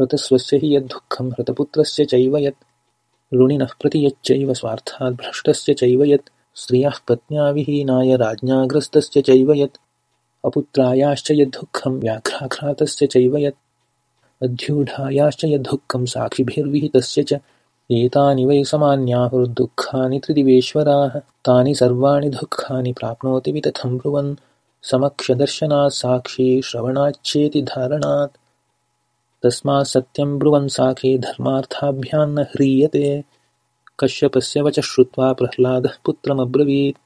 हृतस्वस्य हि यद्दुःखं हृतपुत्रस्य चैव यत् ऋणिनः प्रति यच्चैव स्वार्थाद्भ्रष्टस्य चैव यत् स्त्रियः पत्न्या विहीनाय राज्ञाग्रस्तस्य चैव यत् अपुत्रायाश्च यद्दुःखं व्याघ्राघ्रातस्य चैव यत् अध्यूढायाश्च यद्दुःखं साक्षिभिर्विहितस्य च एतानि वै समान्याहुर्दुःखानि त्रिदिवेश्वराः तानि सर्वाणि दुःखानि प्राप्नोति वितथं ब्रुवन् समक्षदर्शनात् साक्षी श्रवणाच्चेति धारणात् तस्मात् सत्यं ब्रुवन् साक्षी धर्मार्थाभ्यान्न ह्रियते। कश्यपस्य वचः श्रुत्वा प्रह्लादः पुत्रमब्रवीत्।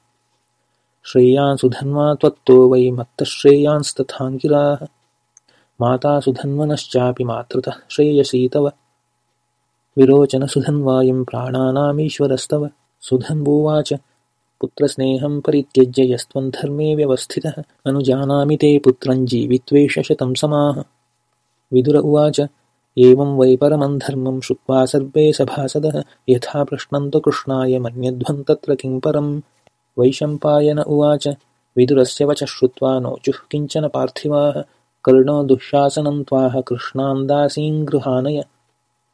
श्रेयांसुधन्वा त्वत्तो वै मत्तश्रेयांस्तथाङ्गिराः। माता सुधन्वनश्चापि मातृतः श्रेयसी तव। विरोचनसुधन्वायं प्राणानामीश्वरस्तव। सुधन्वोवाच पुत्रस्नेहं परित्यज्य यस्त्वं धर्मे व्यवस्थितः। अनुजानामि ते पुत्रं जीवित्वेष शतं समाः विदुर उवाच। एवं वै परमं धर्मं श्रुत्वा सर्वे सभासदः यथा प्रश्नं तु कृष्णाय मन्यध्वं तत्र किं परम्? वैशम्पायन उवाच। विदुरस्य वचः श्रुत्वा नोचुः किञ्चन पार्थिवाः। कर्णो दुःशासनं त्वाह कृष्णान्दासीङ्गृहानय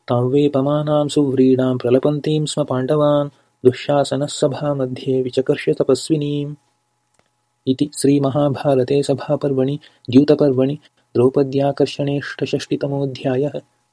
तां वेपमानां सुव्रीडां प्रलपन्तीं स्म पाण्डवान्। दुःशासनः सभामध्ये विचकर्ष्य तपस्विनीम्। इति श्रीमहाभारते सभापर्वणि द्यूतपर्वणि द्रौपद्याकर्षणेष्टषष्टितमोऽध्यायः।